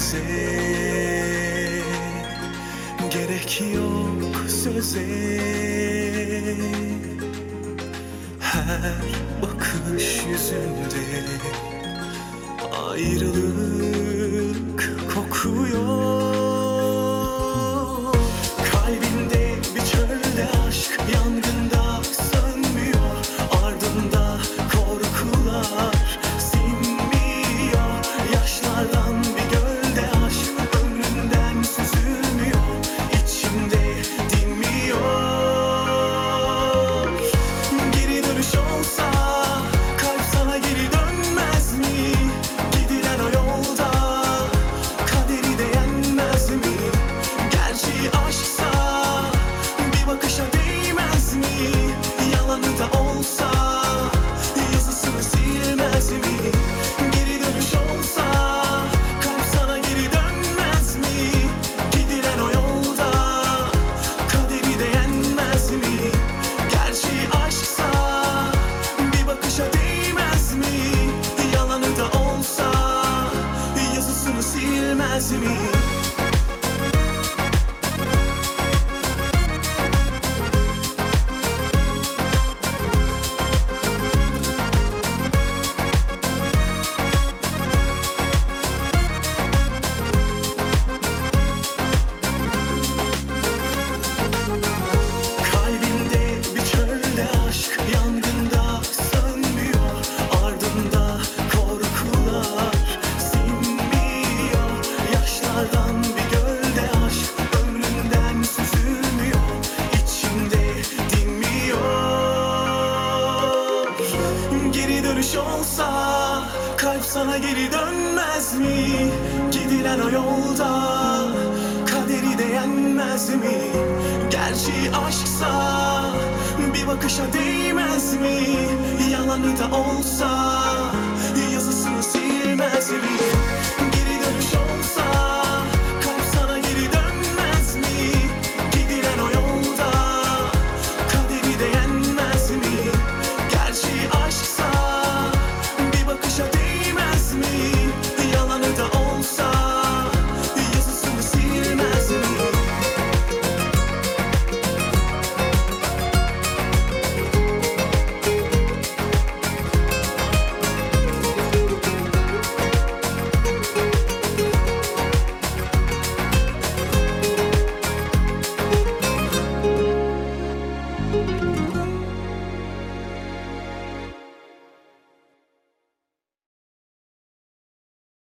bize. Gerek yok söze. Her bakış yüzünde ayrılık. to me. olsa Kalp sana geri dönmez mi? Gidilen o yolda Kaderi de yenmez mi? Gerçeği aşksa Bir bakışa değmez mi? Yalanı da olsa